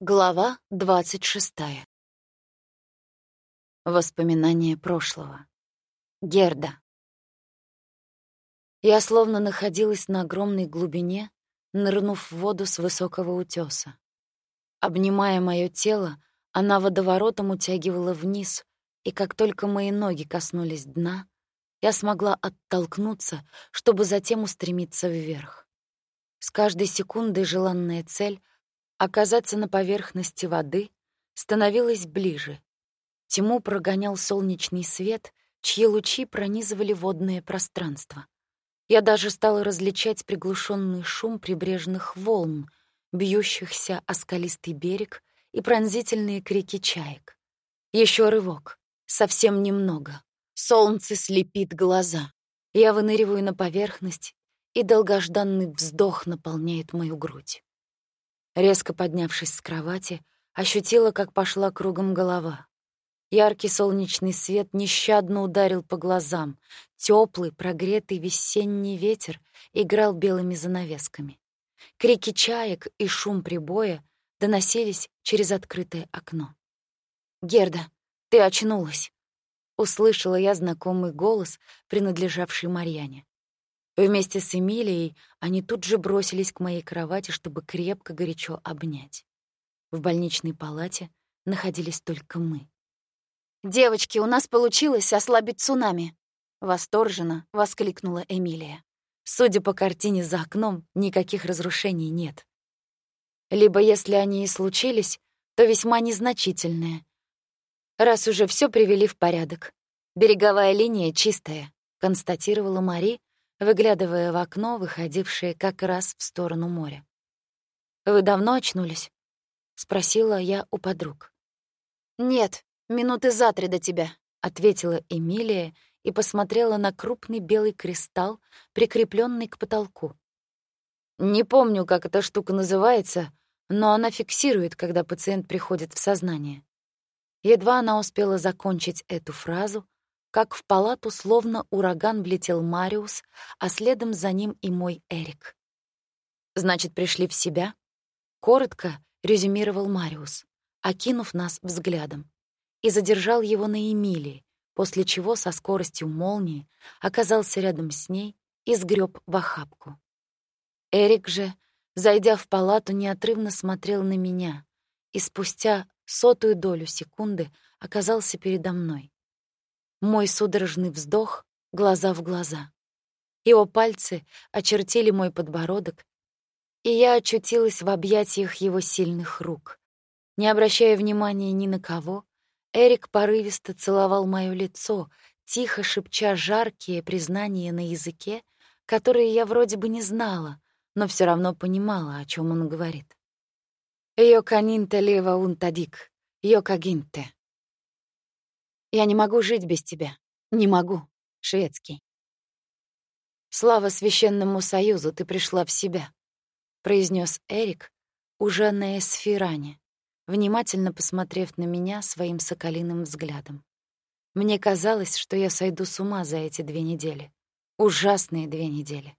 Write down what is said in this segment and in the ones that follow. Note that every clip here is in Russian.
Глава 26. Воспоминания прошлого. Герда. Я словно находилась на огромной глубине, нырнув в воду с высокого утёса. Обнимая моё тело, она водоворотом утягивала вниз, и как только мои ноги коснулись дна, я смогла оттолкнуться, чтобы затем устремиться вверх. С каждой секундой желанная цель — Оказаться на поверхности воды становилось ближе. Тьму прогонял солнечный свет, чьи лучи пронизывали водное пространство. Я даже стала различать приглушенный шум прибрежных волн, бьющихся о скалистый берег и пронзительные крики чаек. Еще рывок. Совсем немного. Солнце слепит глаза. Я выныриваю на поверхность, и долгожданный вздох наполняет мою грудь. Резко поднявшись с кровати, ощутила, как пошла кругом голова. Яркий солнечный свет нещадно ударил по глазам. Теплый, прогретый весенний ветер играл белыми занавесками. Крики чаек и шум прибоя доносились через открытое окно. «Герда, ты очнулась!» — услышала я знакомый голос, принадлежавший Марьяне. Вместе с Эмилией они тут же бросились к моей кровати, чтобы крепко горячо обнять. В больничной палате находились только мы. «Девочки, у нас получилось ослабить цунами!» — восторженно воскликнула Эмилия. Судя по картине за окном, никаких разрушений нет. Либо, если они и случились, то весьма незначительные. Раз уже все привели в порядок. Береговая линия чистая, констатировала Мари, выглядывая в окно, выходившее как раз в сторону моря. «Вы давно очнулись?» — спросила я у подруг. «Нет, минуты за три до тебя», — ответила Эмилия и посмотрела на крупный белый кристалл, прикрепленный к потолку. «Не помню, как эта штука называется, но она фиксирует, когда пациент приходит в сознание». Едва она успела закончить эту фразу, как в палату словно ураган влетел Мариус, а следом за ним и мой Эрик. «Значит, пришли в себя?» — коротко резюмировал Мариус, окинув нас взглядом, и задержал его на Эмилии, после чего со скоростью молнии оказался рядом с ней и сгреб в охапку. Эрик же, зайдя в палату, неотрывно смотрел на меня и спустя сотую долю секунды оказался передо мной. Мой судорожный вздох, глаза в глаза. Его пальцы очертили мой подбородок, и я очутилась в объятиях его сильных рук. Не обращая внимания ни на кого, Эрик порывисто целовал моё лицо, тихо шепча жаркие признания на языке, которые я вроде бы не знала, но все равно понимала, о чем он говорит. «Йоканинте лева унтадик, йокагинте». Я не могу жить без тебя. Не могу. Шведский. Слава священному союзу, ты пришла в себя, произнес Эрик, уже на эсфиране, внимательно посмотрев на меня своим соколиным взглядом. Мне казалось, что я сойду с ума за эти две недели. Ужасные две недели.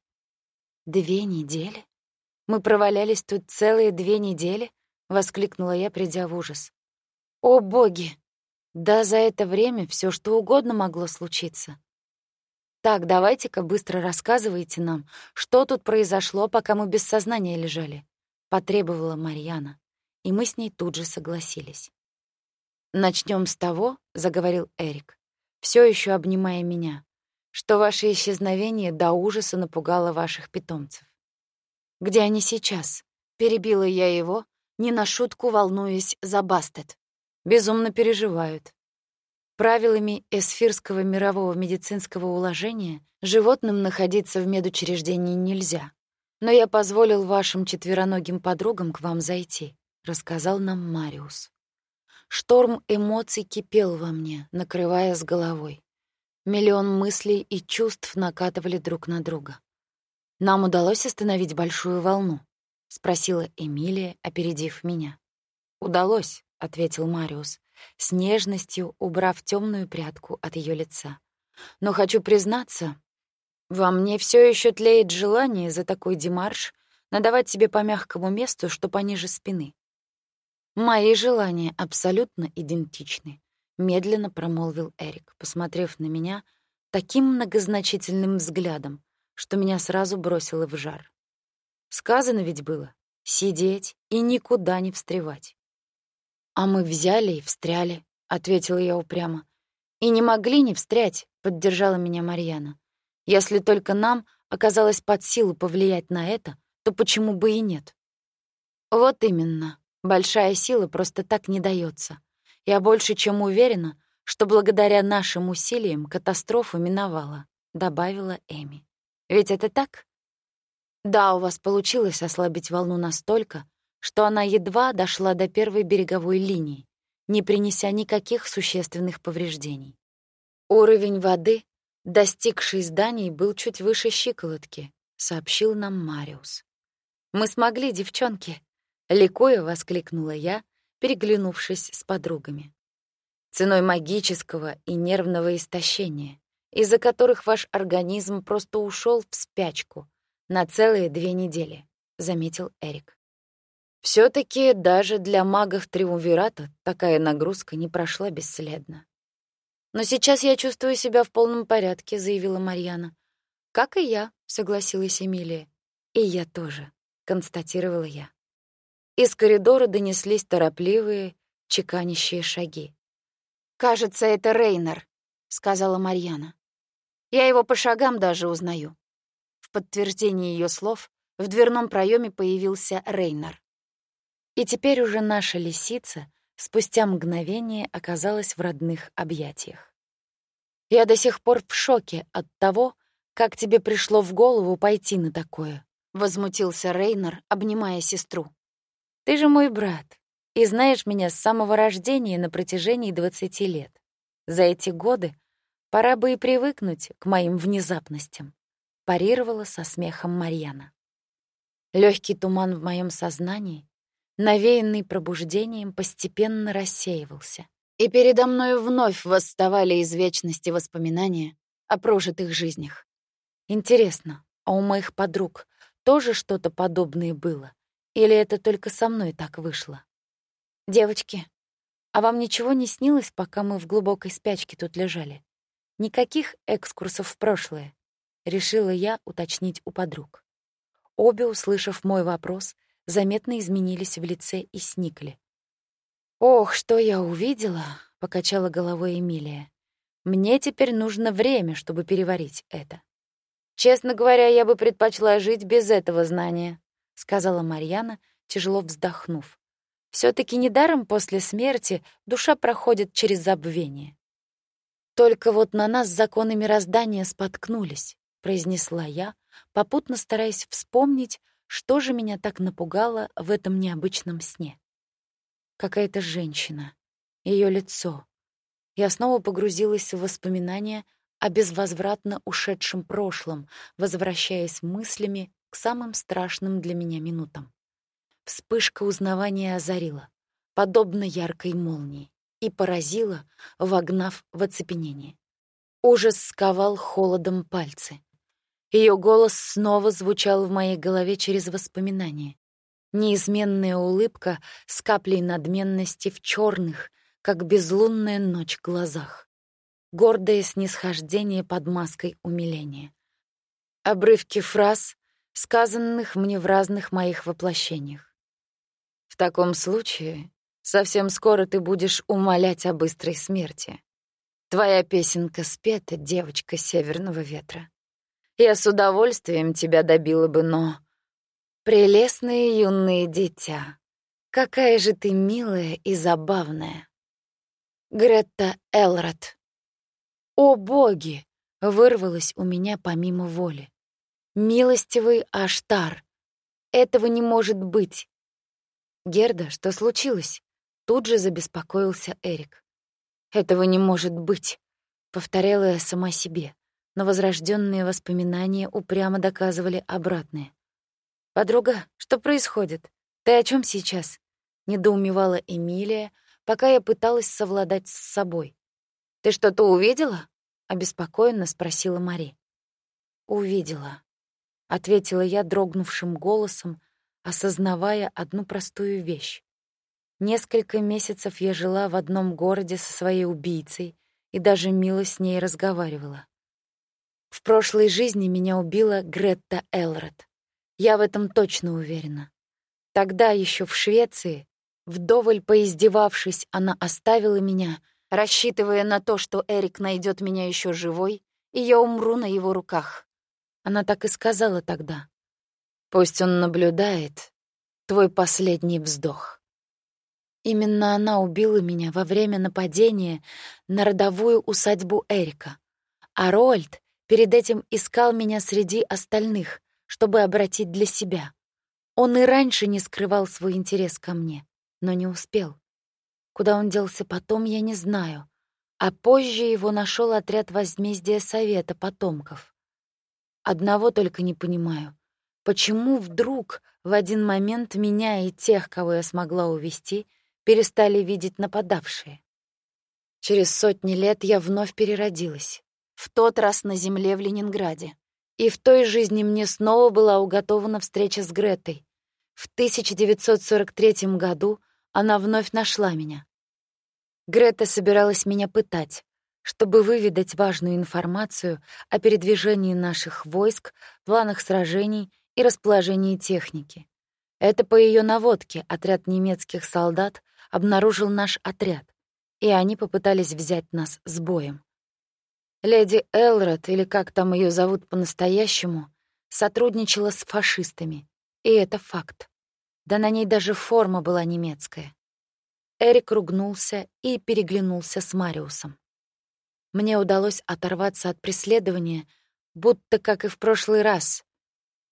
Две недели? Мы провалялись тут целые две недели? воскликнула я, придя в ужас. О боги! Да, за это время все что угодно могло случиться. Так, давайте-ка быстро рассказывайте нам, что тут произошло, пока мы без сознания лежали, потребовала Марьяна, и мы с ней тут же согласились. Начнем с того, заговорил Эрик, все еще обнимая меня, что ваше исчезновение до ужаса напугало ваших питомцев. Где они сейчас? перебила я его, не на шутку волнуясь за Бастет безумно переживают. Правилами эсфирского мирового медицинского уложения животным находиться в медучреждении нельзя. Но я позволил вашим четвероногим подругам к вам зайти, рассказал нам Мариус. Шторм эмоций кипел во мне, накрывая с головой. Миллион мыслей и чувств накатывали друг на друга. Нам удалось остановить большую волну, спросила Эмилия, опередив меня. Удалось, ответил Мариус, с нежностью убрав темную прядку от ее лица. Но хочу признаться, во мне все еще тлеет желание за такой демарш надавать себе по мягкому месту, что пониже спины. Мои желания абсолютно идентичны, медленно промолвил Эрик, посмотрев на меня таким многозначительным взглядом, что меня сразу бросило в жар. Сказано ведь было сидеть и никуда не встревать. А мы взяли и встряли, ответила я упрямо. И не могли не встрять, поддержала меня Марьяна. Если только нам оказалось под силу повлиять на это, то почему бы и нет? Вот именно. Большая сила просто так не дается. Я больше чем уверена, что благодаря нашим усилиям катастрофа миновала, добавила Эми. Ведь это так? Да, у вас получилось ослабить волну настолько, что она едва дошла до первой береговой линии, не принеся никаких существенных повреждений. Уровень воды, достигший зданий, был чуть выше щиколотки, сообщил нам Мариус. Мы смогли, девчонки, ликуя воскликнула я, переглянувшись с подругами. Ценой магического и нервного истощения, из-за которых ваш организм просто ушел в спячку на целые две недели, заметил Эрик. Все таки даже для магов Триумвирата такая нагрузка не прошла бесследно. «Но сейчас я чувствую себя в полном порядке», — заявила Марьяна. «Как и я», — согласилась Эмилия. «И я тоже», — констатировала я. Из коридора донеслись торопливые, чеканящие шаги. «Кажется, это Рейнер», — сказала Марьяна. «Я его по шагам даже узнаю». В подтверждение ее слов в дверном проеме появился Рейнер. И теперь уже наша лисица спустя мгновение оказалась в родных объятиях. Я до сих пор в шоке от того, как тебе пришло в голову пойти на такое, возмутился Рейнер, обнимая сестру. Ты же мой брат и знаешь меня с самого рождения на протяжении 20 лет. За эти годы пора бы и привыкнуть к моим внезапностям парировала со смехом Марьяна. Легкий туман в моем сознании, навеянный пробуждением, постепенно рассеивался, и передо мной вновь восставали из вечности воспоминания о прожитых жизнях. Интересно, а у моих подруг тоже что-то подобное было? Или это только со мной так вышло? Девочки, а вам ничего не снилось, пока мы в глубокой спячке тут лежали? Никаких экскурсов в прошлое? решила я уточнить у подруг. Обе, услышав мой вопрос, заметно изменились в лице и сникли. «Ох, что я увидела!» — покачала головой Эмилия. «Мне теперь нужно время, чтобы переварить это». «Честно говоря, я бы предпочла жить без этого знания», — сказала Марьяна, тяжело вздохнув. все таки недаром после смерти душа проходит через забвение. Только вот на нас законы мироздания споткнулись. — произнесла я, попутно стараясь вспомнить, что же меня так напугало в этом необычном сне. Какая-то женщина, ее лицо. Я снова погрузилась в воспоминания о безвозвратно ушедшем прошлом, возвращаясь мыслями к самым страшным для меня минутам. Вспышка узнавания озарила, подобно яркой молнии, и поразила, вогнав в оцепенение. Ужас сковал холодом пальцы. Ее голос снова звучал в моей голове через воспоминания. Неизменная улыбка с каплей надменности в черных, как безлунная ночь, глазах. Гордое снисхождение под маской умиления. Обрывки фраз, сказанных мне в разных моих воплощениях. В таком случае совсем скоро ты будешь умолять о быстрой смерти. Твоя песенка спета, девочка северного ветра. Я с удовольствием тебя добила бы, но... Прелестное юное дитя, какая же ты милая и забавная. Гретта Элрод. О, боги! Вырвалось у меня помимо воли. Милостивый Аштар. Этого не может быть. Герда, что случилось? Тут же забеспокоился Эрик. Этого не может быть, повторяла я сама себе но возрожденные воспоминания упрямо доказывали обратное. «Подруга, что происходит? Ты о чем сейчас?» — недоумевала Эмилия, пока я пыталась совладать с собой. «Ты что-то увидела?» — обеспокоенно спросила Мари. «Увидела», — ответила я дрогнувшим голосом, осознавая одну простую вещь. Несколько месяцев я жила в одном городе со своей убийцей и даже мило с ней разговаривала. В прошлой жизни меня убила Гретта Элрод. Я в этом точно уверена. Тогда еще в Швеции, вдоволь поиздевавшись, она оставила меня, рассчитывая на то, что Эрик найдет меня еще живой, и я умру на его руках. Она так и сказала тогда. Пусть он наблюдает твой последний вздох. Именно она убила меня во время нападения на родовую усадьбу Эрика. А Рольд перед этим искал меня среди остальных, чтобы обратить для себя. Он и раньше не скрывал свой интерес ко мне, но не успел. Куда он делся потом, я не знаю. А позже его нашел отряд возмездия Совета потомков. Одного только не понимаю. Почему вдруг в один момент меня и тех, кого я смогла увести, перестали видеть нападавшие. Через сотни лет я вновь переродилась. В тот раз на земле в Ленинграде. И в той жизни мне снова была уготована встреча с Гретой. В 1943 году она вновь нашла меня. Грета собиралась меня пытать, чтобы выведать важную информацию о передвижении наших войск, планах сражений и расположении техники. Это по ее наводке отряд немецких солдат обнаружил наш отряд, и они попытались взять нас с боем. Леди Элрод, или как там ее зовут по-настоящему, сотрудничала с фашистами, и это факт. Да на ней даже форма была немецкая. Эрик ругнулся и переглянулся с Мариусом. Мне удалось оторваться от преследования, будто как и в прошлый раз.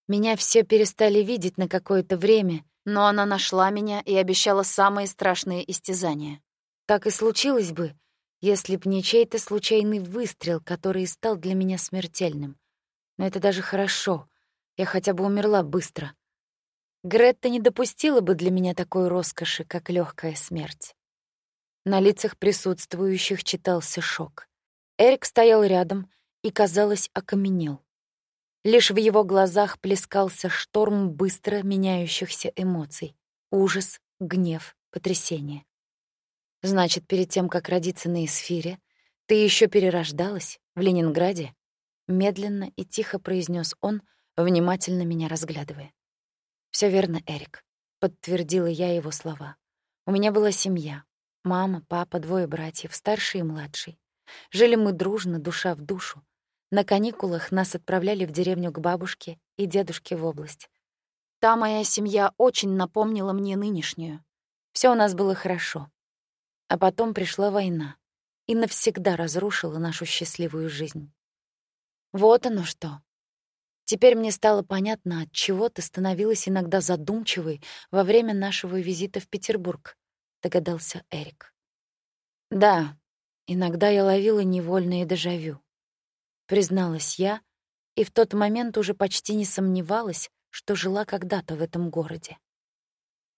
Меня все перестали видеть на какое-то время — но она нашла меня и обещала самые страшные истязания. Так и случилось бы, если б не чей-то случайный выстрел, который стал для меня смертельным. Но это даже хорошо. Я хотя бы умерла быстро. Гретта не допустила бы для меня такой роскоши, как легкая смерть. На лицах присутствующих читался шок. Эрик стоял рядом и, казалось, окаменел. Лишь в его глазах плескался шторм быстро меняющихся эмоций. Ужас, гнев, потрясение. Значит, перед тем, как родиться на эсфире, ты еще перерождалась в Ленинграде? Медленно и тихо произнес он, внимательно меня разглядывая. Все верно, Эрик, подтвердила я его слова. У меня была семья. Мама, папа, двое братьев, старший и младший. Жили мы дружно, душа в душу. На каникулах нас отправляли в деревню к бабушке и дедушке в область. Та моя семья очень напомнила мне нынешнюю. Все у нас было хорошо. А потом пришла война и навсегда разрушила нашу счастливую жизнь. Вот оно что. Теперь мне стало понятно, от чего ты становилась иногда задумчивой во время нашего визита в Петербург, догадался Эрик. Да, иногда я ловила невольные дежавю призналась я, и в тот момент уже почти не сомневалась, что жила когда-то в этом городе.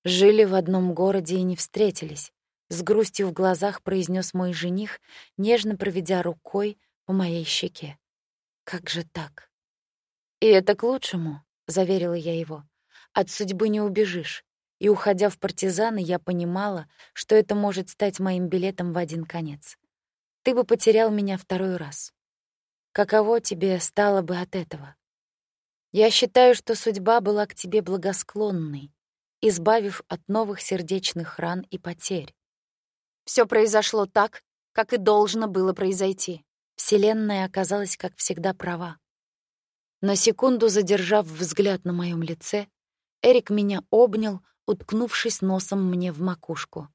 Жили в одном городе и не встретились, с грустью в глазах произнес мой жених, нежно проведя рукой по моей щеке. Как же так? И это к лучшему, заверила я его. От судьбы не убежишь. И уходя в партизаны, я понимала, что это может стать моим билетом в один конец. Ты бы потерял меня второй раз. Каково тебе стало бы от этого? Я считаю, что судьба была к тебе благосклонной, избавив от новых сердечных ран и потерь. Все произошло так, как и должно было произойти. Вселенная оказалась, как всегда, права. На секунду задержав взгляд на моем лице, Эрик меня обнял, уткнувшись носом мне в макушку.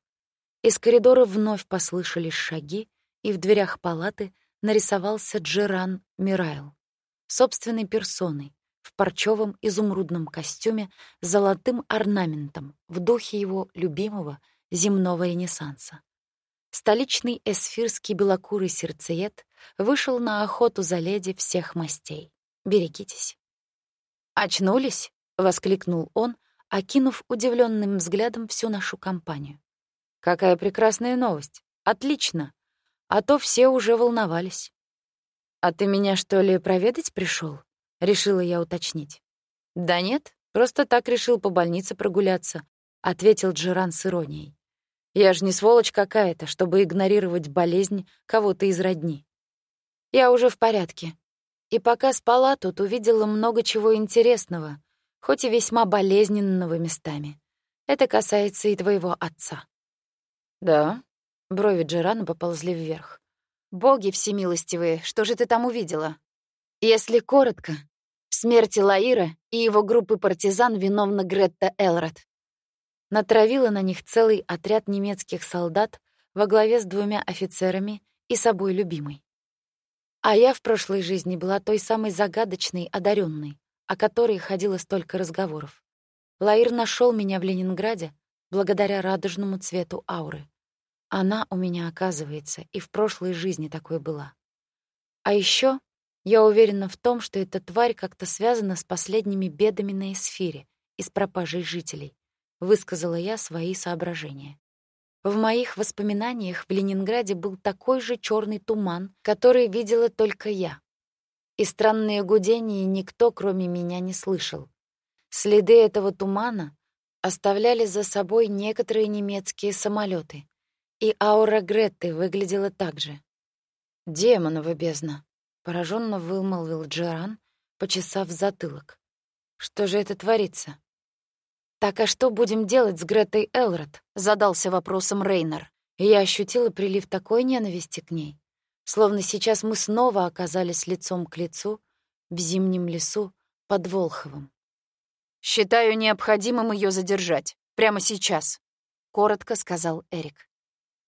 Из коридора вновь послышались шаги, и в дверях палаты нарисовался Джеран Мирайл, собственной персоной, в парчевом изумрудном костюме с золотым орнаментом в духе его любимого земного ренессанса. Столичный эсфирский белокурый сердцеед вышел на охоту за леди всех мастей. Берегитесь. «Очнулись?» — воскликнул он, окинув удивленным взглядом всю нашу компанию. «Какая прекрасная новость! Отлично! а то все уже волновались. «А ты меня, что ли, проведать пришел? решила я уточнить. «Да нет, просто так решил по больнице прогуляться», — ответил Джеран с иронией. Я же не сволочь какая-то, чтобы игнорировать болезнь кого-то из родни. Я уже в порядке. И пока спала тут, увидела много чего интересного, хоть и весьма болезненного местами. Это касается и твоего отца. Да? Брови Джерана поползли вверх. Боги всемилостивые, что же ты там увидела? Если коротко, в смерти Лаира и его группы партизан виновна Гретта Элрод. Натравила на них целый отряд немецких солдат во главе с двумя офицерами и собой любимой. А я в прошлой жизни была той самой загадочной, одаренной, о которой ходило столько разговоров. Лаир нашел меня в Ленинграде благодаря радужному цвету ауры. Она у меня, оказывается, и в прошлой жизни такой была. А еще я уверена в том, что эта тварь как-то связана с последними бедами на эсфире и с пропажей жителей, высказала я свои соображения. В моих воспоминаниях в Ленинграде был такой же черный туман, который видела только я. И странные гудения никто, кроме меня, не слышал. Следы этого тумана оставляли за собой некоторые немецкие самолеты, и аура Гретты выглядела так же. «Демонова бездна», — пораженно вымолвил Джеран, почесав затылок. «Что же это творится?» «Так а что будем делать с Гретой Элрод?» — задался вопросом Рейнер. И я ощутила прилив такой ненависти к ней, словно сейчас мы снова оказались лицом к лицу в зимнем лесу под Волховым. «Считаю необходимым ее задержать. Прямо сейчас», — коротко сказал Эрик.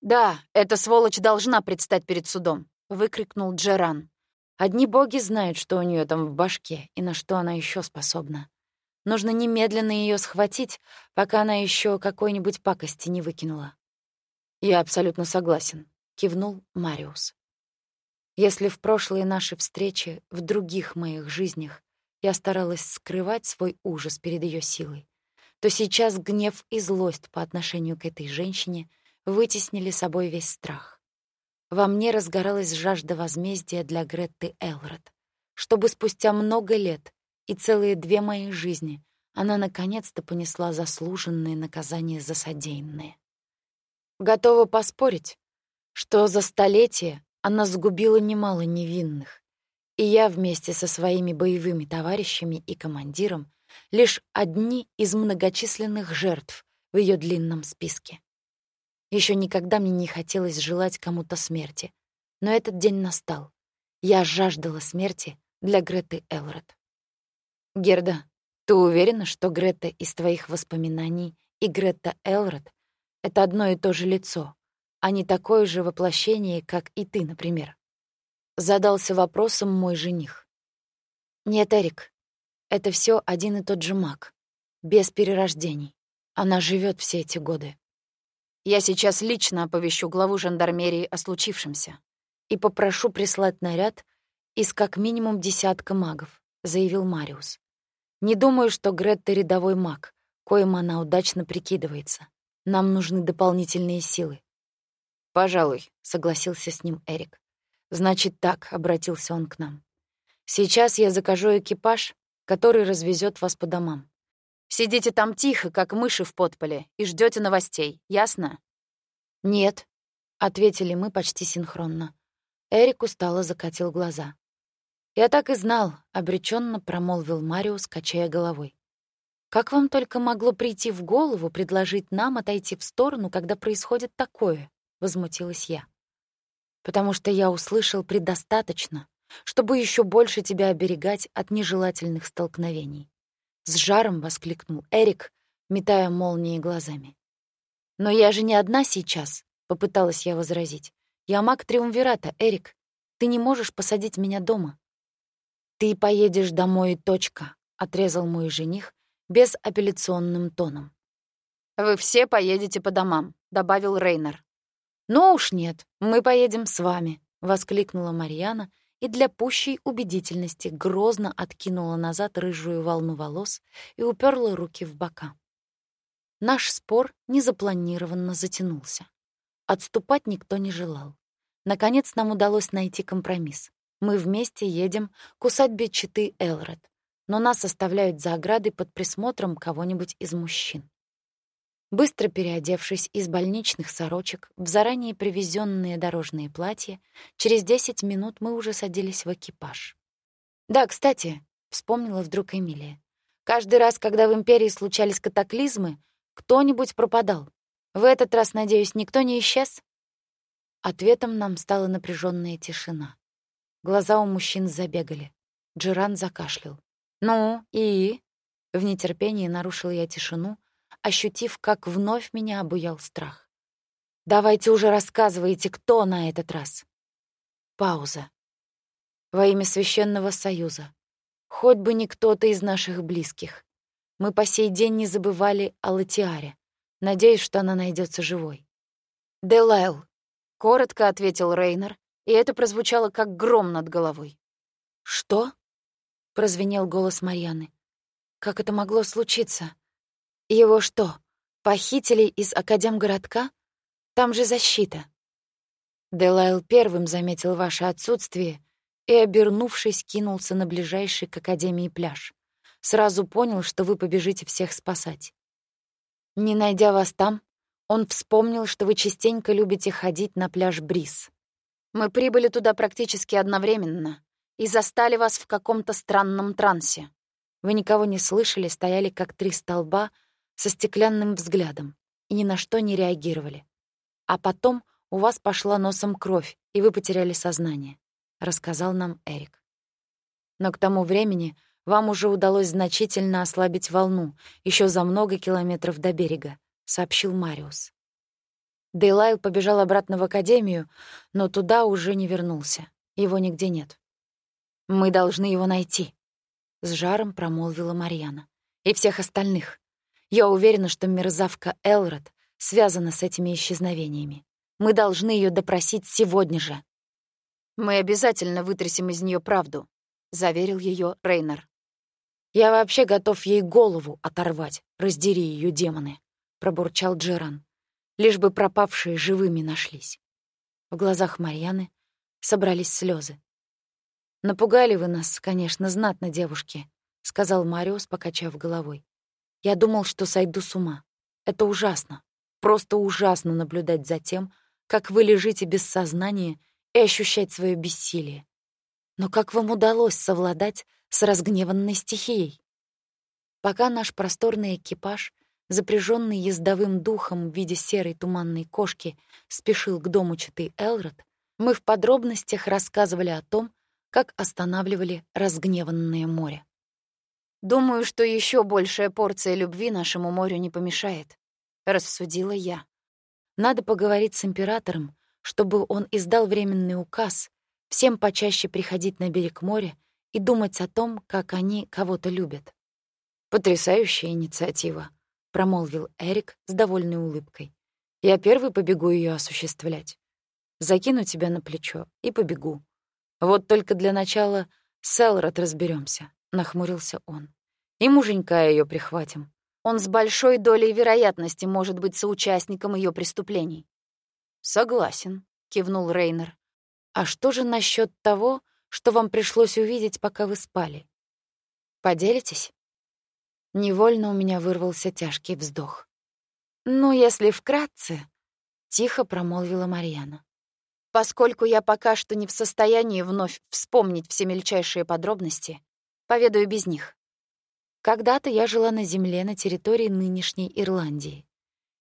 «Да, эта сволочь должна предстать перед судом», — выкрикнул Джеран. «Одни боги знают, что у нее там в башке и на что она еще способна. Нужно немедленно ее схватить, пока она еще какой-нибудь пакости не выкинула». «Я абсолютно согласен», — кивнул Мариус. Если в прошлые наши встречи, в других моих жизнях, я старалась скрывать свой ужас перед ее силой, то сейчас гнев и злость по отношению к этой женщине — вытеснили собой весь страх. Во мне разгоралась жажда возмездия для Гретты Элрод, чтобы спустя много лет и целые две мои жизни она наконец-то понесла заслуженные наказания за содеянное. Готова поспорить, что за столетие она сгубила немало невинных, и я вместе со своими боевыми товарищами и командиром лишь одни из многочисленных жертв в ее длинном списке. Еще никогда мне не хотелось желать кому-то смерти. Но этот день настал. Я жаждала смерти для Греты Элрод. Герда, ты уверена, что Грета из твоих воспоминаний и Грета Элрод — это одно и то же лицо, а не такое же воплощение, как и ты, например? Задался вопросом мой жених. Нет, Эрик, это все один и тот же маг, без перерождений. Она живет все эти годы. Я сейчас лично оповещу главу жандармерии о случившемся и попрошу прислать наряд из как минимум десятка магов», — заявил Мариус. «Не думаю, что Гретта рядовой маг, коим она удачно прикидывается. Нам нужны дополнительные силы». «Пожалуй», — согласился с ним Эрик. «Значит так», — обратился он к нам. «Сейчас я закажу экипаж, который развезет вас по домам. Сидите там тихо, как мыши в подполе, и ждете новостей, ясно?» «Нет», — ответили мы почти синхронно. Эрик устало закатил глаза. «Я так и знал», — обреченно промолвил Мариус, качая головой. «Как вам только могло прийти в голову предложить нам отойти в сторону, когда происходит такое?» — возмутилась я. «Потому что я услышал предостаточно, чтобы еще больше тебя оберегать от нежелательных столкновений. С жаром воскликнул Эрик, метая молнии глазами. «Но я же не одна сейчас», — попыталась я возразить. «Я маг Триумвирата, Эрик. Ты не можешь посадить меня дома». «Ты поедешь домой, точка», — отрезал мой жених безапелляционным тоном. «Вы все поедете по домам», — добавил Рейнер. «Ну уж нет, мы поедем с вами», — воскликнула Марьяна и для пущей убедительности грозно откинула назад рыжую волну волос и уперла руки в бока. Наш спор незапланированно затянулся. Отступать никто не желал. Наконец нам удалось найти компромисс. Мы вместе едем к усадьбе Читы Элред, но нас оставляют за оградой под присмотром кого-нибудь из мужчин. Быстро переодевшись из больничных сорочек в заранее привезенные дорожные платья, через 10 минут мы уже садились в экипаж. «Да, кстати», — вспомнила вдруг Эмилия, «каждый раз, когда в Империи случались катаклизмы, кто-нибудь пропадал. В этот раз, надеюсь, никто не исчез?» Ответом нам стала напряженная тишина. Глаза у мужчин забегали. Джеран закашлял. «Ну, и?» В нетерпении нарушила я тишину, ощутив, как вновь меня обуял страх. «Давайте уже рассказывайте, кто на этот раз?» Пауза. Во имя Священного Союза. Хоть бы не кто-то из наших близких. Мы по сей день не забывали о Латиаре. Надеюсь, что она найдется живой. «Делайл», — коротко ответил Рейнер, и это прозвучало как гром над головой. «Что?» — прозвенел голос Марьяны. «Как это могло случиться? Его что, похитили из Академгородка? Там же защита». Делайл первым заметил ваше отсутствие и, обернувшись, кинулся на ближайший к Академии пляж. Сразу понял, что вы побежите всех спасать. Не найдя вас там, он вспомнил, что вы частенько любите ходить на пляж Бриз. Мы прибыли туда практически одновременно и застали вас в каком-то странном трансе. Вы никого не слышали, стояли как три столба со стеклянным взглядом и ни на что не реагировали. А потом у вас пошла носом кровь, и вы потеряли сознание, рассказал нам Эрик. Но к тому времени вам уже удалось значительно ослабить волну, еще за много километров до берега, сообщил Мариус. Дейлайл побежал обратно в академию, но туда уже не вернулся. Его нигде нет. Мы должны его найти, с жаром промолвила Марьяна. И всех остальных. Я уверена, что мерзавка Элрод связана с этими исчезновениями. Мы должны ее допросить сегодня же. Мы обязательно вытрясем из нее правду, заверил ее Рейнер. Я вообще готов ей голову оторвать, раздери ее демоны, пробурчал Джеран. Лишь бы пропавшие живыми нашлись. В глазах Марьяны собрались слезы. Напугали вы нас, конечно, знатно, девушки, сказал Мариус, покачав головой. Я думал, что сойду с ума. Это ужасно. Просто ужасно наблюдать за тем, как вы лежите без сознания и ощущать свое бессилие. Но как вам удалось совладать с разгневанной стихией. Пока наш просторный экипаж, запряженный ездовым духом в виде серой туманной кошки, спешил к дому читы Элрод, мы в подробностях рассказывали о том, как останавливали разгневанное море. «Думаю, что еще большая порция любви нашему морю не помешает», — рассудила я. «Надо поговорить с императором, чтобы он издал временный указ всем почаще приходить на берег моря и думать о том, как они кого-то любят. «Потрясающая инициатива», — промолвил Эрик с довольной улыбкой. «Я первый побегу ее осуществлять. Закину тебя на плечо и побегу. Вот только для начала с Элрод разберемся, нахмурился он. «И муженька ее прихватим. Он с большой долей вероятности может быть соучастником ее преступлений». «Согласен», — кивнул Рейнер. «А что же насчет того, что вам пришлось увидеть, пока вы спали. Поделитесь?» Невольно у меня вырвался тяжкий вздох. «Ну, если вкратце», — тихо промолвила Марьяна. «Поскольку я пока что не в состоянии вновь вспомнить все мельчайшие подробности, поведаю без них. Когда-то я жила на земле на территории нынешней Ирландии.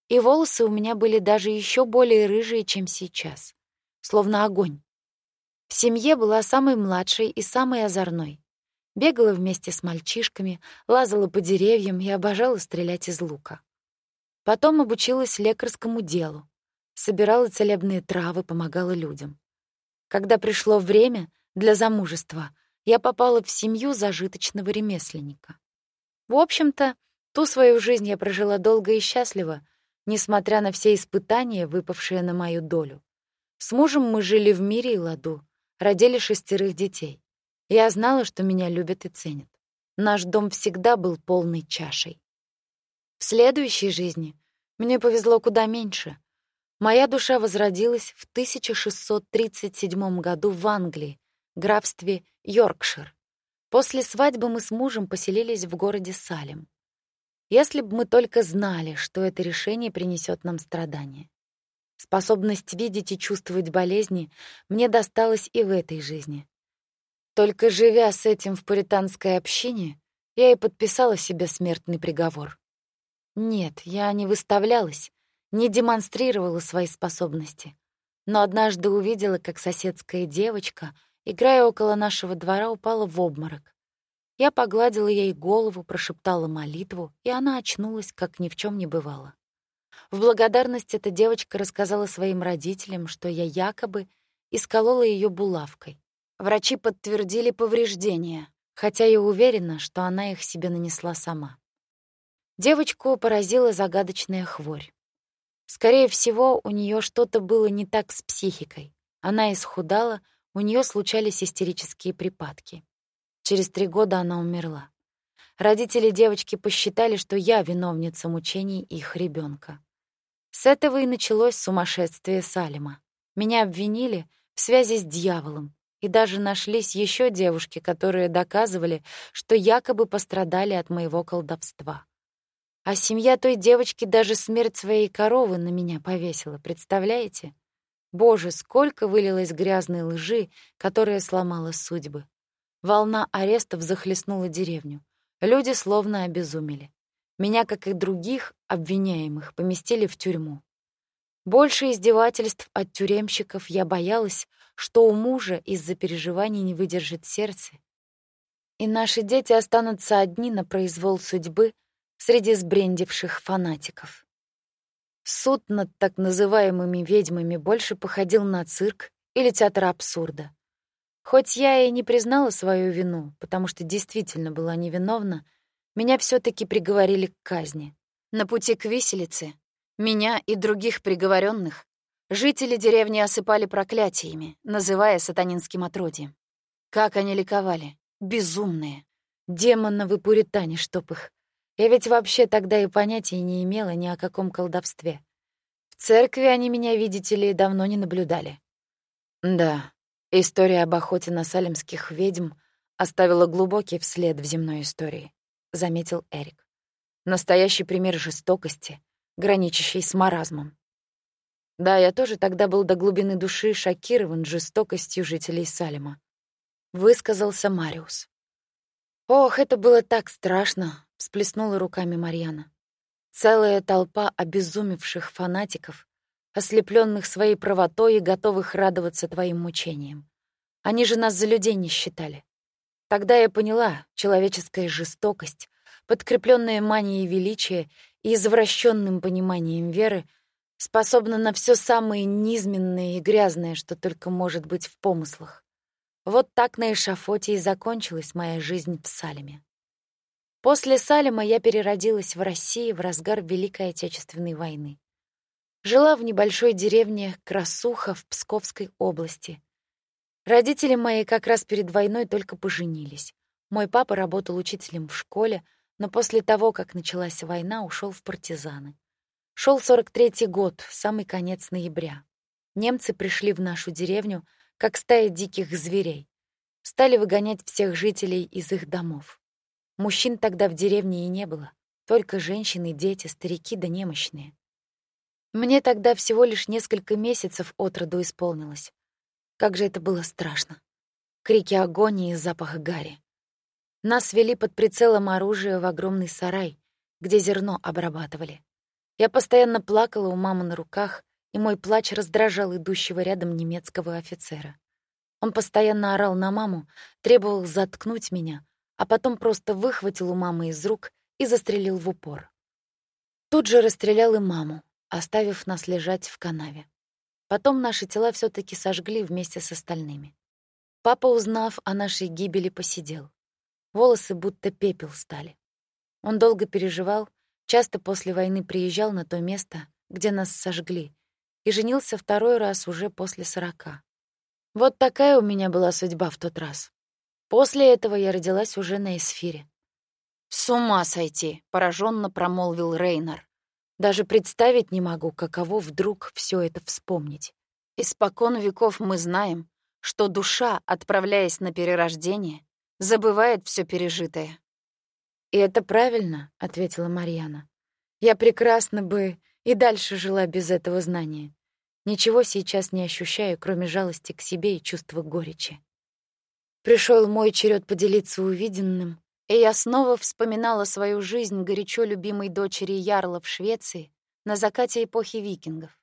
И волосы у меня были даже еще более рыжие, чем сейчас. Словно огонь. В семье была самой младшей и самой озорной. Бегала вместе с мальчишками, лазала по деревьям и обожала стрелять из лука. Потом обучилась лекарскому делу. Собирала целебные травы, помогала людям. Когда пришло время для замужества, я попала в семью зажиточного ремесленника. В общем-то, ту свою жизнь я прожила долго и счастливо, несмотря на все испытания, выпавшие на мою долю. С мужем мы жили в мире и ладу, родили шестерых детей. Я знала, что меня любят и ценят. Наш дом всегда был полной чашей. В следующей жизни мне повезло куда меньше. Моя душа возродилась в 1637 году в Англии, графстве Йоркшир. После свадьбы мы с мужем поселились в городе Салем. Если бы мы только знали, что это решение принесет нам страдания. Способность видеть и чувствовать болезни мне досталась и в этой жизни. Только живя с этим в пуританской общине, я и подписала себе смертный приговор. Нет, я не выставлялась, не демонстрировала свои способности. Но однажды увидела, как соседская девочка, играя около нашего двора, упала в обморок. Я погладила ей голову, прошептала молитву, и она очнулась, как ни в чем не бывало. В благодарность эта девочка рассказала своим родителям, что я якобы исколола ее булавкой. Врачи подтвердили повреждения, хотя я уверена, что она их себе нанесла сама. Девочку поразила загадочная хворь. Скорее всего, у нее что-то было не так с психикой. Она исхудала, у нее случались истерические припадки. Через три года она умерла. Родители девочки посчитали, что я виновница мучений их ребенка. С этого и началось сумасшествие Салима. Меня обвинили в связи с дьяволом, и даже нашлись еще девушки, которые доказывали, что якобы пострадали от моего колдовства. А семья той девочки даже смерть своей коровы на меня повесила, представляете? Боже, сколько вылилось грязной лжи, которая сломала судьбы. Волна арестов захлестнула деревню. Люди словно обезумели. Меня, как и других обвиняемых, поместили в тюрьму. Больше издевательств от тюремщиков я боялась, что у мужа из-за переживаний не выдержит сердце, и наши дети останутся одни на произвол судьбы среди сбрендивших фанатиков. Суд над так называемыми ведьмами больше походил на цирк или театр абсурда. Хоть я и не признала свою вину, потому что действительно была невиновна, меня все таки приговорили к казни. На пути к виселице меня и других приговоренных жители деревни осыпали проклятиями, называя сатанинским отродьем. Как они ликовали! Безумные! Демоновы пуритане, чтоб их! Я ведь вообще тогда и понятия не имела ни о каком колдовстве. В церкви они меня, видите ли, давно не наблюдали. Да, История об охоте на салемских ведьм оставила глубокий вслед в земной истории, заметил Эрик. Настоящий пример жестокости, граничащей с маразмом. Да, я тоже тогда был до глубины души шокирован жестокостью жителей Салема. Высказался Мариус. Ох, это было так страшно, всплеснула руками Марьяна. Целая толпа обезумевших фанатиков ослепленных своей правотой и готовых радоваться твоим мучениям. Они же нас за людей не считали. Тогда я поняла, человеческая жестокость, подкрепленная манией величия и извращенным пониманием веры, способна на все самое низменное и грязное, что только может быть в помыслах. Вот так на эшафоте и закончилась моя жизнь в Салеме. После Салема я переродилась в России в разгар Великой Отечественной войны. Жила в небольшой деревне Красуха в Псковской области. Родители мои как раз перед войной только поженились. Мой папа работал учителем в школе, но после того, как началась война, ушел в партизаны. Шел 43-й год, самый конец ноября. Немцы пришли в нашу деревню, как стая диких зверей. Стали выгонять всех жителей из их домов. Мужчин тогда в деревне и не было, только женщины, дети, старики да немощные. Мне тогда всего лишь несколько месяцев от роду исполнилось. Как же это было страшно. Крики агонии и запах гари. Нас вели под прицелом оружия в огромный сарай, где зерно обрабатывали. Я постоянно плакала у мамы на руках, и мой плач раздражал идущего рядом немецкого офицера. Он постоянно орал на маму, требовал заткнуть меня, а потом просто выхватил у мамы из рук и застрелил в упор. Тут же расстрелял и маму, оставив нас лежать в канаве. Потом наши тела все таки сожгли вместе с остальными. Папа, узнав о нашей гибели, посидел. Волосы будто пепел стали. Он долго переживал, часто после войны приезжал на то место, где нас сожгли, и женился второй раз уже после сорока. Вот такая у меня была судьба в тот раз. После этого я родилась уже на эсфире. «С ума сойти!» — пораженно промолвил Рейнер. Даже представить не могу, каково вдруг все это вспомнить. Испокон веков мы знаем, что душа, отправляясь на перерождение, забывает все пережитое. «И это правильно», — ответила Марьяна. «Я прекрасно бы и дальше жила без этого знания. Ничего сейчас не ощущаю, кроме жалости к себе и чувства горечи. Пришел мой черед поделиться увиденным, и я снова вспоминала свою жизнь горячо любимой дочери Ярла в Швеции на закате эпохи викингов.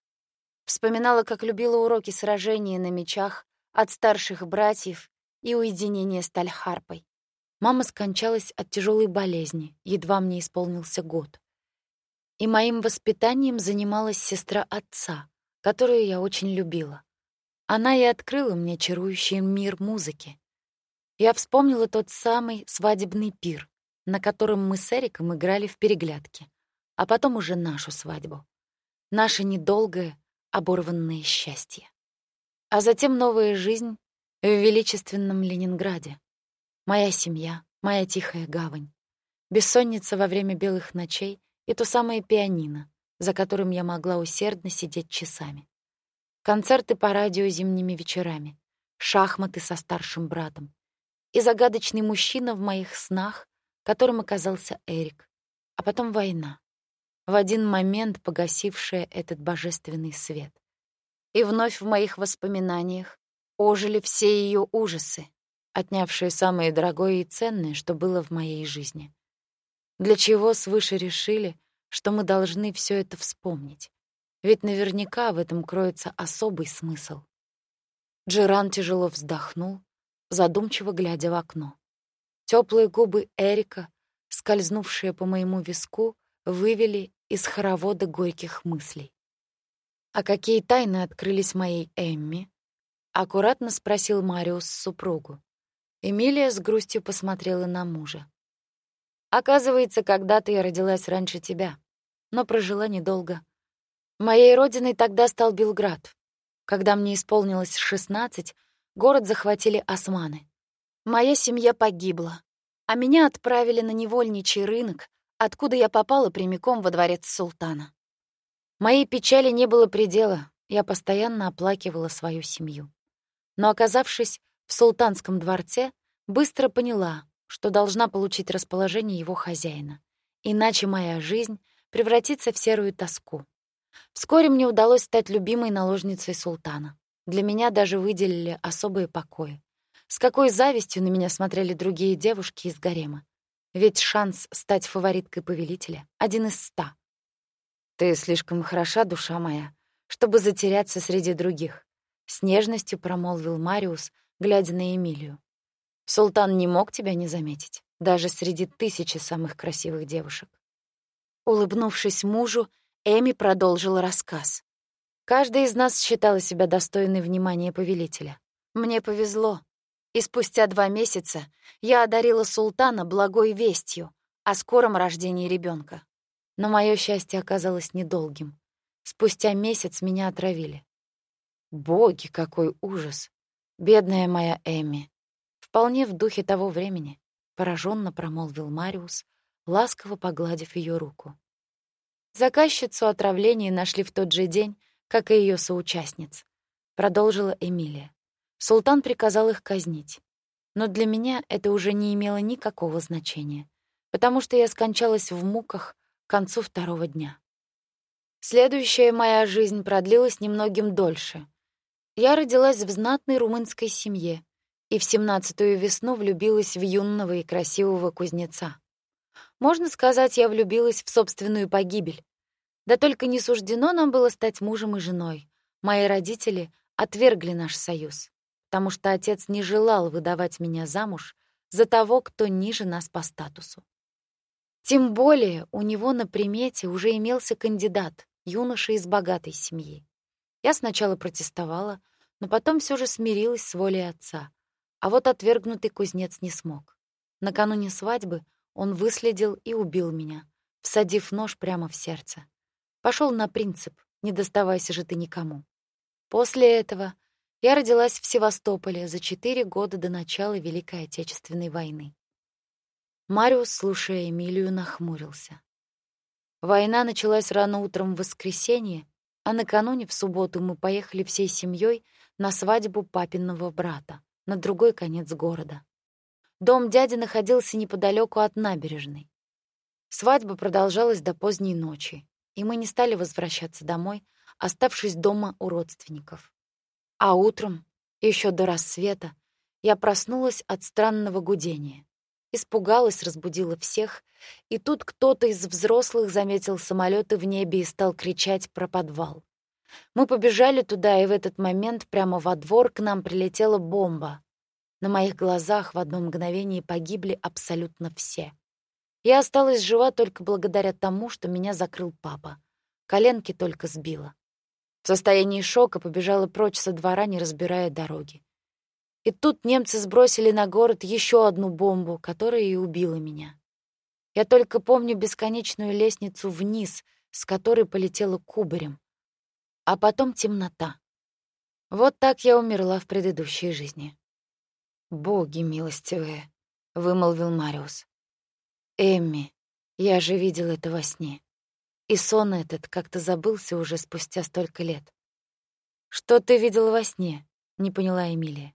Вспоминала, как любила уроки сражения на мечах от старших братьев и уединение с Тальхарпой. Мама скончалась от тяжелой болезни, едва мне исполнился год. И моим воспитанием занималась сестра отца, которую я очень любила. Она и открыла мне чарующий мир музыки. Я вспомнила тот самый свадебный пир, на котором мы с Эриком играли в переглядки, а потом уже нашу свадьбу. Наше недолгое, оборванное счастье. А затем новая жизнь в величественном Ленинграде. Моя семья, моя тихая гавань. Бессонница во время белых ночей и то самое пианино, за которым я могла усердно сидеть часами. Концерты по радио зимними вечерами, шахматы со старшим братом и загадочный мужчина в моих снах, которым оказался Эрик, а потом война, в один момент погасившая этот божественный свет. И вновь в моих воспоминаниях ожили все ее ужасы, отнявшие самое дорогое и ценное, что было в моей жизни. Для чего свыше решили, что мы должны все это вспомнить. Ведь наверняка в этом кроется особый смысл. Джеран тяжело вздохнул, задумчиво глядя в окно. Теплые губы Эрика, скользнувшие по моему виску, вывели из хоровода горьких мыслей. «А какие тайны открылись моей Эмми?» — аккуратно спросил Мариус супругу. Эмилия с грустью посмотрела на мужа. «Оказывается, когда-то я родилась раньше тебя но прожила недолго. Моей родиной тогда стал Белград. Когда мне исполнилось 16, город захватили османы. Моя семья погибла, а меня отправили на невольничий рынок, откуда я попала прямиком во дворец султана. Моей печали не было предела, я постоянно оплакивала свою семью. Но оказавшись в султанском дворце, быстро поняла, что должна получить расположение его хозяина. Иначе моя жизнь превратиться в серую тоску. Вскоре мне удалось стать любимой наложницей султана. Для меня даже выделили особые покои. С какой завистью на меня смотрели другие девушки из гарема. Ведь шанс стать фавориткой повелителя — один из ста. «Ты слишком хороша, душа моя, чтобы затеряться среди других», — с нежностью промолвил Мариус, глядя на Эмилию. «Султан не мог тебя не заметить, даже среди тысячи самых красивых девушек. Улыбнувшись мужу, Эми продолжила рассказ. Каждая из нас считала себя достойной внимания повелителя. Мне повезло, и спустя два месяца я одарила султана благой вестью о скором рождении ребенка. Но мое счастье оказалось недолгим. Спустя месяц меня отравили. Боги, какой ужас! Бедная моя Эми. Вполне в духе того времени, пораженно промолвил Мариус, ласково погладив ее руку. Заказчицу отравления нашли в тот же день, как и ее соучастниц, продолжила Эмилия. Султан приказал их казнить. Но для меня это уже не имело никакого значения, потому что я скончалась в муках к концу второго дня. Следующая моя жизнь продлилась немногим дольше. Я родилась в знатной румынской семье и в семнадцатую весну влюбилась в юного и красивого кузнеца. Можно сказать, я влюбилась в собственную погибель. Да только не суждено нам было стать мужем и женой. Мои родители отвергли наш союз, потому что отец не желал выдавать меня замуж за того, кто ниже нас по статусу. Тем более у него на примете уже имелся кандидат, юноша из богатой семьи. Я сначала протестовала, но потом все же смирилась с волей отца. А вот отвергнутый кузнец не смог. Накануне свадьбы он выследил и убил меня, всадив нож прямо в сердце. Пошел на принцип «не доставайся же ты никому». После этого я родилась в Севастополе за четыре года до начала Великой Отечественной войны. Мариус, слушая Эмилию, нахмурился. Война началась рано утром в воскресенье, а накануне в субботу мы поехали всей семьей на свадьбу папиного брата на другой конец города. Дом дяди находился неподалеку от набережной, Свадьба продолжалась до поздней ночи, и мы не стали возвращаться домой, оставшись дома у родственников. А утром, еще до рассвета, я проснулась от странного гудения. Испугалась, разбудила всех, и тут кто-то из взрослых заметил самолеты в небе и стал кричать про подвал. Мы побежали туда, и в этот момент прямо во двор к нам прилетела бомба. На моих глазах в одно мгновение погибли абсолютно все. Я осталась жива только благодаря тому, что меня закрыл папа. Коленки только сбила. В состоянии шока побежала прочь со двора, не разбирая дороги. И тут немцы сбросили на город еще одну бомбу, которая и убила меня. Я только помню бесконечную лестницу вниз, с которой полетела кубарем. А потом темнота. Вот так я умерла в предыдущей жизни. «Боги милостивые», — вымолвил Мариус. «Эмми, я же видел это во сне. И сон этот как-то забылся уже спустя столько лет». «Что ты видела во сне?» — не поняла Эмилия.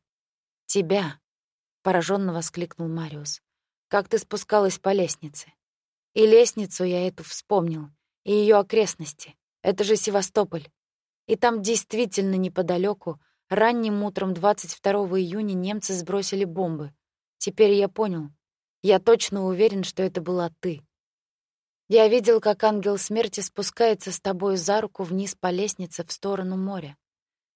«Тебя!» — пораженно воскликнул Мариус. «Как ты спускалась по лестнице?» «И лестницу я эту вспомнил, и ее окрестности. Это же Севастополь. И там действительно неподалеку ранним утром 22 июня немцы сбросили бомбы. Теперь я понял. Я точно уверен, что это была ты. Я видел, как ангел смерти спускается с тобой за руку вниз по лестнице в сторону моря.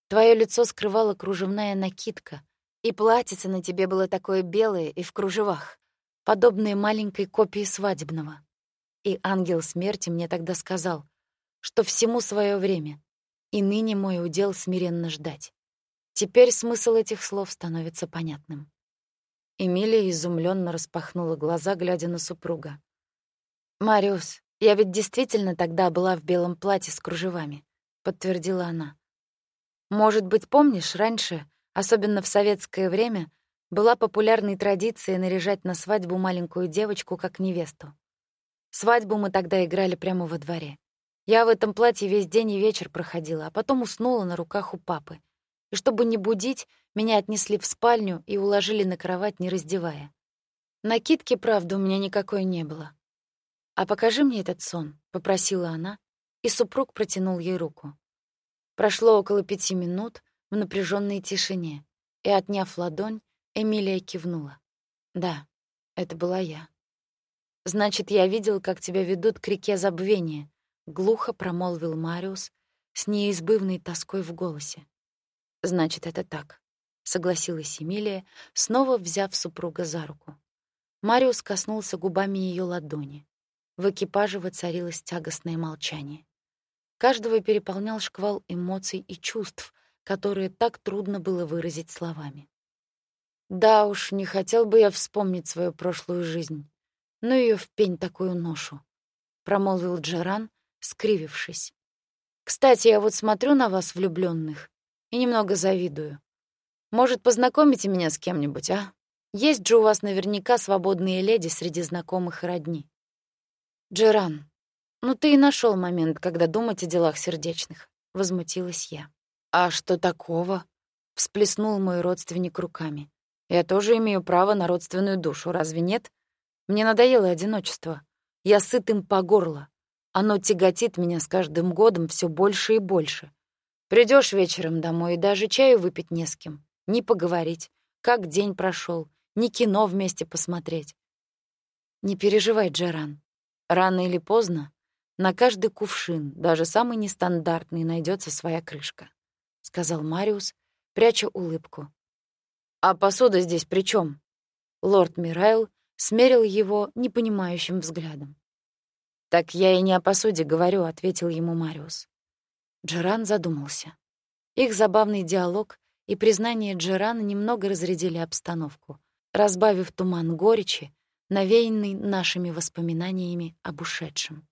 Твое лицо скрывала кружевная накидка, и платьице на тебе было такое белое и в кружевах, подобное маленькой копии свадебного. И ангел смерти мне тогда сказал, что всему свое время, и ныне мой удел смиренно ждать. Теперь смысл этих слов становится понятным. Эмилия изумленно распахнула глаза, глядя на супруга. «Мариус, я ведь действительно тогда была в белом платье с кружевами», — подтвердила она. «Может быть, помнишь, раньше Особенно в советское время была популярной традицией наряжать на свадьбу маленькую девочку как невесту. Свадьбу мы тогда играли прямо во дворе. Я в этом платье весь день и вечер проходила, а потом уснула на руках у папы. И чтобы не будить, меня отнесли в спальню и уложили на кровать, не раздевая. Накидки, правда, у меня никакой не было. «А покажи мне этот сон», — попросила она, и супруг протянул ей руку. Прошло около пяти минут, в напряженной тишине, и, отняв ладонь, Эмилия кивнула. «Да, это была я». «Значит, я видел, как тебя ведут к реке забвения», — глухо промолвил Мариус с неизбывной тоской в голосе. «Значит, это так», — согласилась Эмилия, снова взяв супруга за руку. Мариус коснулся губами ее ладони. В экипаже воцарилось тягостное молчание. Каждого переполнял шквал эмоций и чувств, которые так трудно было выразить словами. Да уж, не хотел бы я вспомнить свою прошлую жизнь, но ее в пень такую ношу, промолвил Джеран, скривившись. Кстати, я вот смотрю на вас, влюбленных, и немного завидую. Может, познакомите меня с кем-нибудь, а? Есть же у вас наверняка свободные леди среди знакомых и родни. Джеран, ну ты и нашел момент, когда думать о делах сердечных, возмутилась я. «А что такого?» — всплеснул мой родственник руками. «Я тоже имею право на родственную душу, разве нет? Мне надоело одиночество. Я сыт им по горло. Оно тяготит меня с каждым годом все больше и больше. Придешь вечером домой, и даже чаю выпить не с кем, ни поговорить, как день прошел, ни кино вместе посмотреть. Не переживай, Джеран. Рано или поздно на каждый кувшин, даже самый нестандартный, найдется своя крышка. — сказал Мариус, пряча улыбку. «А посуда здесь при чем? Лорд Мирайл смерил его непонимающим взглядом. «Так я и не о посуде говорю», — ответил ему Мариус. Джеран задумался. Их забавный диалог и признание Джерана немного разрядили обстановку, разбавив туман горечи, навеянный нашими воспоминаниями об ушедшем.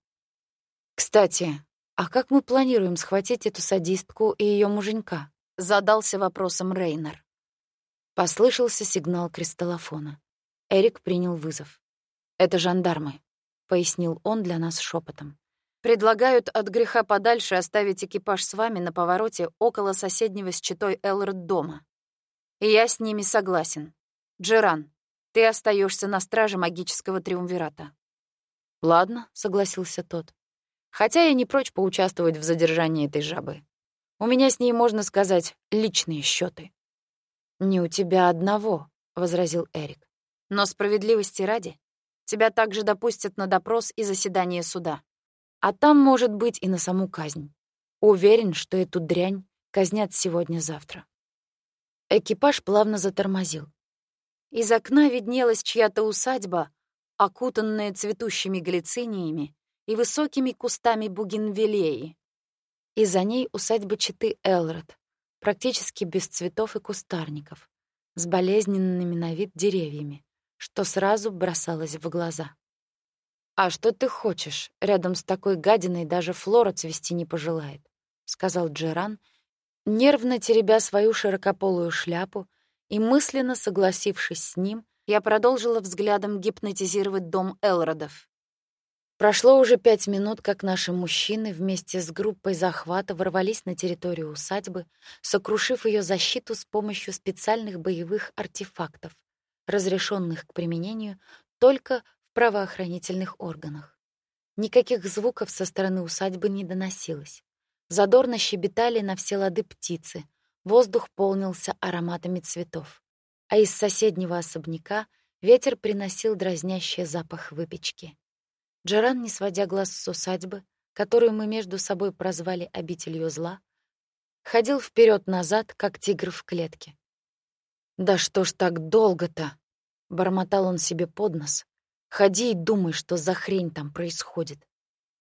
«Кстати, «А как мы планируем схватить эту садистку и ее муженька?» — задался вопросом Рейнер. Послышался сигнал кристаллофона. Эрик принял вызов. «Это жандармы», — пояснил он для нас шепотом. «Предлагают от греха подальше оставить экипаж с вами на повороте около соседнего с читой Элрод дома. И я с ними согласен. Джеран, ты остаешься на страже магического триумвирата». Ладно, согласился тот. Хотя я не прочь поучаствовать в задержании этой жабы. У меня с ней, можно сказать, личные счеты. Не у тебя одного, возразил Эрик. Но справедливости ради, тебя также допустят на допрос и заседание суда. А там, может быть, и на саму казнь. Уверен, что эту дрянь казнят сегодня-завтра. Экипаж плавно затормозил. Из окна виднелась чья-то усадьба, окутанная цветущими глициниями и высокими кустами бугенвиллеи. И за ней усадьба Читы Элрод, практически без цветов и кустарников, с болезненными на вид деревьями, что сразу бросалось в глаза. «А что ты хочешь? Рядом с такой гадиной даже флора цвести не пожелает», — сказал Джеран, нервно теребя свою широкополую шляпу, и мысленно согласившись с ним, я продолжила взглядом гипнотизировать дом Элродов. Прошло уже пять минут, как наши мужчины вместе с группой захвата ворвались на территорию усадьбы, сокрушив ее защиту с помощью специальных боевых артефактов, разрешенных к применению только в правоохранительных органах. Никаких звуков со стороны усадьбы не доносилось. Задорно щебетали на все лады птицы, воздух полнился ароматами цветов. А из соседнего особняка ветер приносил дразнящий запах выпечки. Джеран, не сводя глаз с усадьбы, которую мы между собой прозвали обителью зла, ходил вперед назад как тигр в клетке. «Да что ж так долго-то?» — бормотал он себе под нос. «Ходи и думай, что за хрень там происходит».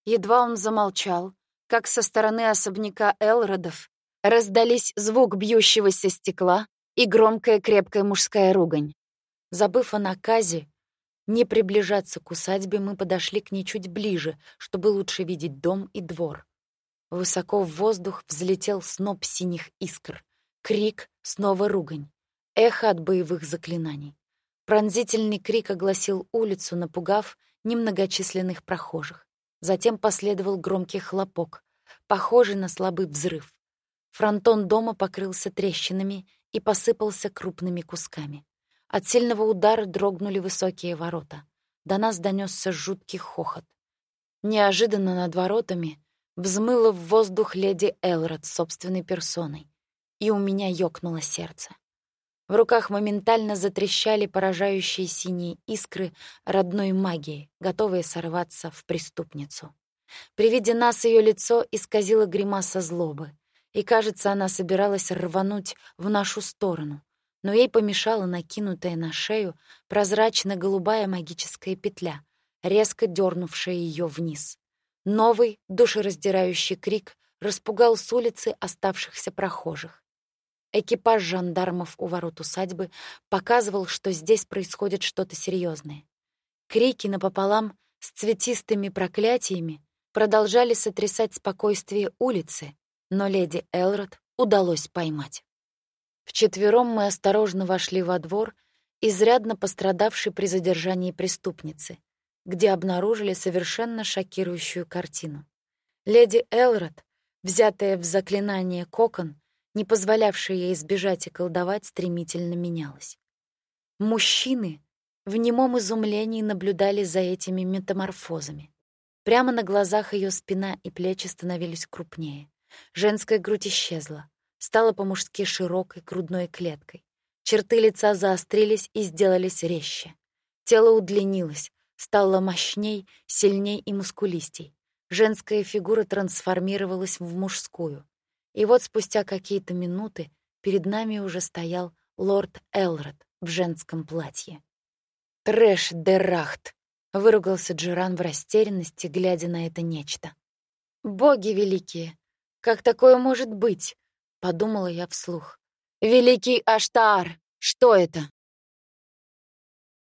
Едва он замолчал, как со стороны особняка Элродов раздались звук бьющегося стекла и громкая крепкая мужская ругань. Забыв о наказе, не приближаться к усадьбе, мы подошли к ней чуть ближе, чтобы лучше видеть дом и двор. Высоко в воздух взлетел сноп синих искр. Крик, снова ругань. Эхо от боевых заклинаний. Пронзительный крик огласил улицу, напугав немногочисленных прохожих. Затем последовал громкий хлопок, похожий на слабый взрыв. Фронтон дома покрылся трещинами и посыпался крупными кусками. От сильного удара дрогнули высокие ворота. До нас донесся жуткий хохот. Неожиданно над воротами взмыла в воздух леди Элрод собственной персоной, и у меня ёкнуло сердце. В руках моментально затрещали поражающие синие искры родной магии, готовые сорваться в преступницу. При виде нас ее лицо исказило гримаса злобы, и, кажется, она собиралась рвануть в нашу сторону, но ей помешала накинутая на шею прозрачно-голубая магическая петля, резко дернувшая ее вниз. Новый душераздирающий крик распугал с улицы оставшихся прохожих. Экипаж жандармов у ворот усадьбы показывал, что здесь происходит что-то серьезное. Крики напополам с цветистыми проклятиями продолжали сотрясать спокойствие улицы, но леди Элрод удалось поймать. Вчетвером мы осторожно вошли во двор, изрядно пострадавший при задержании преступницы, где обнаружили совершенно шокирующую картину. Леди Элрод, взятая в заклинание кокон, не позволявшая ей избежать и колдовать, стремительно менялась. Мужчины в немом изумлении наблюдали за этими метаморфозами. Прямо на глазах ее спина и плечи становились крупнее. Женская грудь исчезла, стала по-мужски широкой грудной клеткой. Черты лица заострились и сделались резче. Тело удлинилось, стало мощней, сильней и мускулистей. Женская фигура трансформировалась в мужскую. И вот спустя какие-то минуты перед нами уже стоял лорд Элрод в женском платье. «Трэш де рахт!» — выругался Джеран в растерянности, глядя на это нечто. «Боги великие! Как такое может быть?» — подумала я вслух. «Великий Аштар! Что это?»